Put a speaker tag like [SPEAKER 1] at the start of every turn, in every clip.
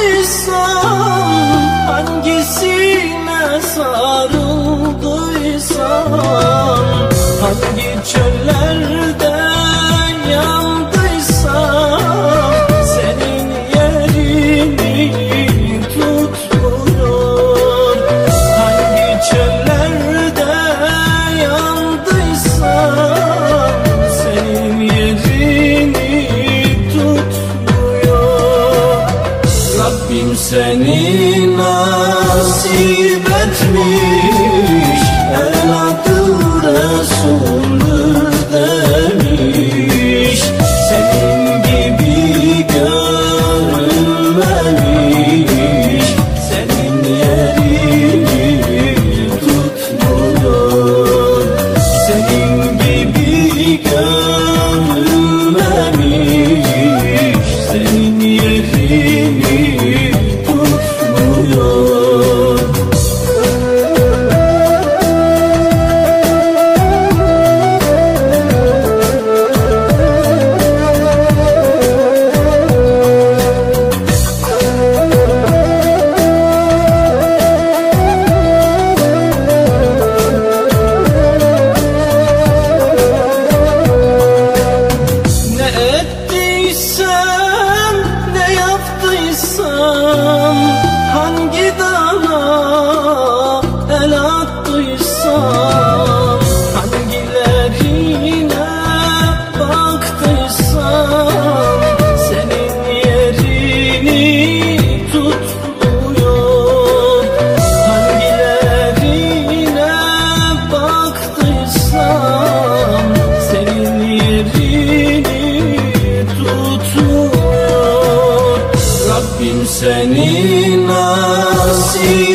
[SPEAKER 1] sarıldıysam Hangisine sarıldıysam Hangi çöller Kimsenin nasip etmiş El Resul seni nasip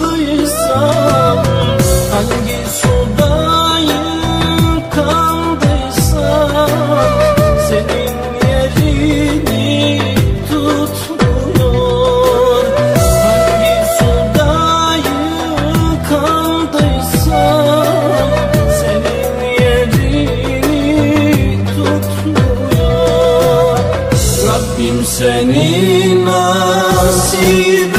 [SPEAKER 1] yandıysam Hangi sudayım kandıysam Senin yerini tutmuyor. Hangi sudayım kandıysam Senin yerini tutmuyor. Rabbim seni nasip